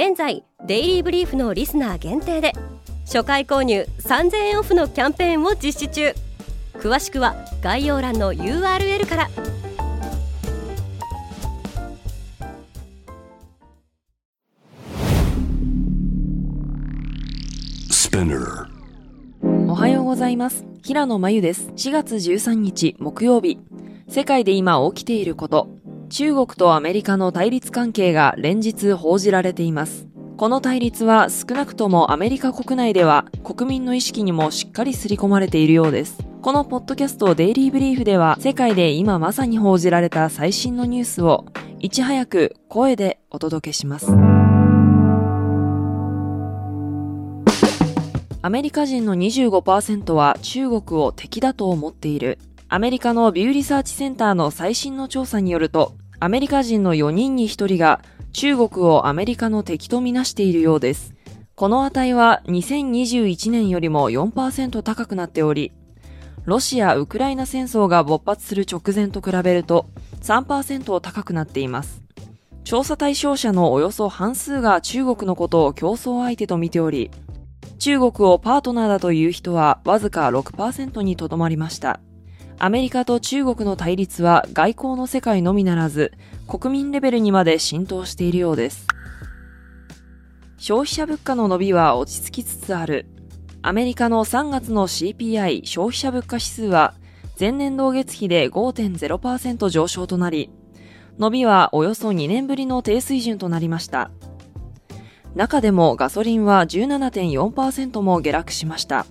現在デイリーブリーフのリスナー限定で初回購入3000円オフのキャンペーンを実施中。詳しくは概要欄の URL から。おはようございます。平野真由です。4月13日木曜日。世界で今起きていること中国とアメリカの対立関係が連日報じられていますこの対立は少なくともアメリカ国内では国民の意識にもしっかり刷り込まれているようです。このポッドキャストデイリーブリーフでは世界で今まさに報じられた最新のニュースをいち早く声でお届けします。アメリカ人の25%は中国を敵だと思っている。アメリカのビューリサーチセンターの最新の調査によると、アメリカ人の4人に1人が中国をアメリカの敵とみなしているようです。この値は2021年よりも4%高くなっており、ロシア・ウクライナ戦争が勃発する直前と比べると3%高くなっています。調査対象者のおよそ半数が中国のことを競争相手と見ており、中国をパートナーだという人はわずか6%にとどまりました。アメリカと中国の対立は外交の世界のみならず、国民レベルにまで浸透しているようです。消費者物価の伸びは落ち着きつつある。アメリカの3月の CPI 消費者物価指数は前年同月比で5.0%上昇となり、伸びはおよそ2年ぶりの低水準となりました。中でもガソリンは17.4%も下落しました。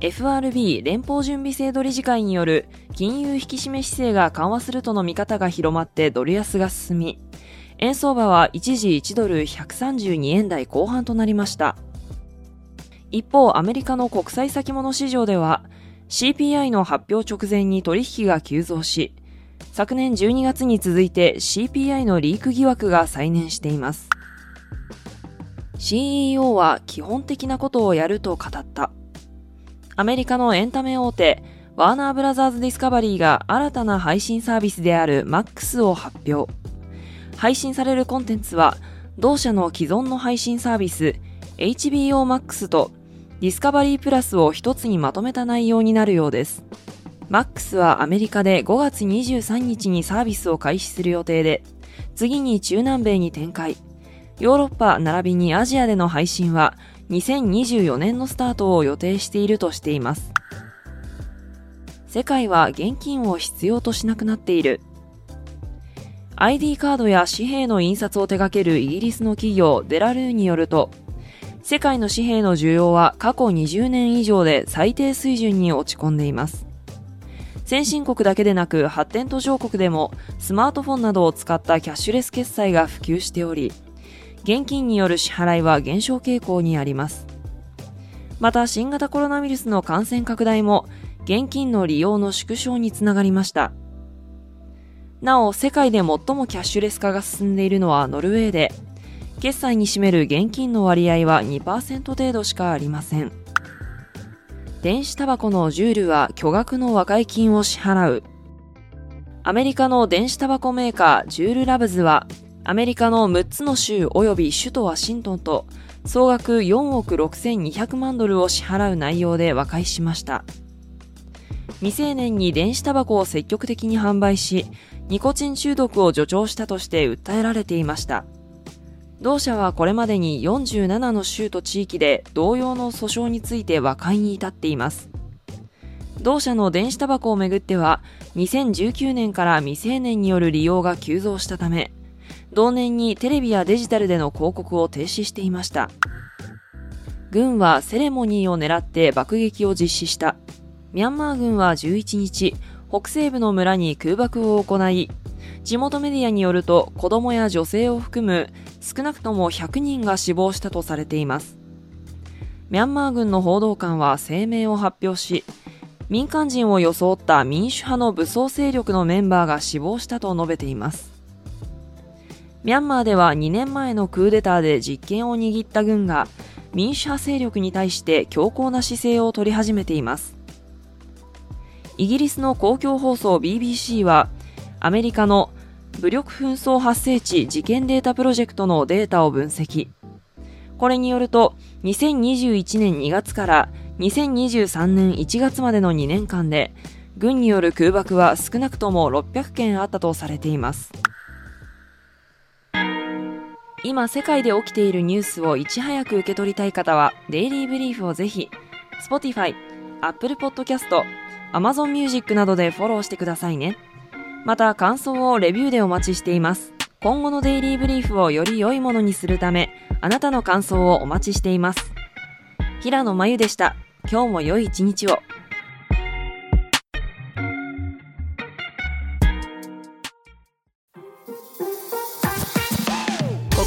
FRB 連邦準備制度理事会による金融引き締め姿勢が緩和するとの見方が広まってドル安が進み、円相場は一時1ドル132円台後半となりました。一方、アメリカの国際先物市場では CPI の発表直前に取引が急増し、昨年12月に続いて CPI のリーク疑惑が再燃しています。CEO は基本的なことをやると語った。アメリカのエンタメ大手、ワーナーブラザーズディスカバリーが新たな配信サービスである MAX を発表。配信されるコンテンツは、同社の既存の配信サービス HBO Max とディスカバリープラスを一つにまとめた内容になるようです。MAX はアメリカで5月23日にサービスを開始する予定で、次に中南米に展開。ヨーロッパ並びにアジアでの配信は2024年のスタートを予定しているとしています。世界は現金を必要としなくなっている。ID カードや紙幣の印刷を手掛けるイギリスの企業デラルーによると、世界の紙幣の需要は過去20年以上で最低水準に落ち込んでいます。先進国だけでなく発展途上国でもスマートフォンなどを使ったキャッシュレス決済が普及しており、現金による支払いは減少傾向にあります。また新型コロナウイルスの感染拡大も現金の利用の縮小につながりました。なお、世界で最もキャッシュレス化が進んでいるのはノルウェーで、決済に占める現金の割合は2%程度しかありません。電子タバコのジュールは巨額の和解金を支払う。アメリカの電子タバコメーカージュールラブズはアメリカの6つの州及び首都ワシントンと総額4億6200万ドルを支払う内容で和解しました。未成年に電子タバコを積極的に販売し、ニコチン中毒を助長したとして訴えられていました。同社はこれまでに47の州と地域で同様の訴訟について和解に至っています。同社の電子タバコをめぐっては、2019年から未成年による利用が急増したため、同年にテレビやデジタルでの広告を停止していました。軍はセレモニーを狙って爆撃を実施した。ミャンマー軍は11日、北西部の村に空爆を行い、地元メディアによると子供や女性を含む少なくとも100人が死亡したとされていますミャンマー軍の報道官は声明を発表し民間人を装った民主派の武装勢力のメンバーが死亡したと述べていますミャンマーでは2年前のクーデターで実権を握った軍が民主派勢力に対して強硬な姿勢を取り始めています。イギリスの公共放送 BBC はアメリカの武力紛争発生地事件データプロジェクトのデータを分析。これによると2021年2月から2023年1月までの2年間で軍による空爆は少なくとも600件あったとされています。今世界で起きているニュースをいち早く受け取りたい方はデイリーブリーフをぜひ Spotify、Apple Podcast、Amazon Music などでフォローしてくださいね。また感想をレビューでお待ちしています。今後のデイリーブリーフをより良いものにするためあなたの感想をお待ちしています。平野真由でした。今日も良い一日を。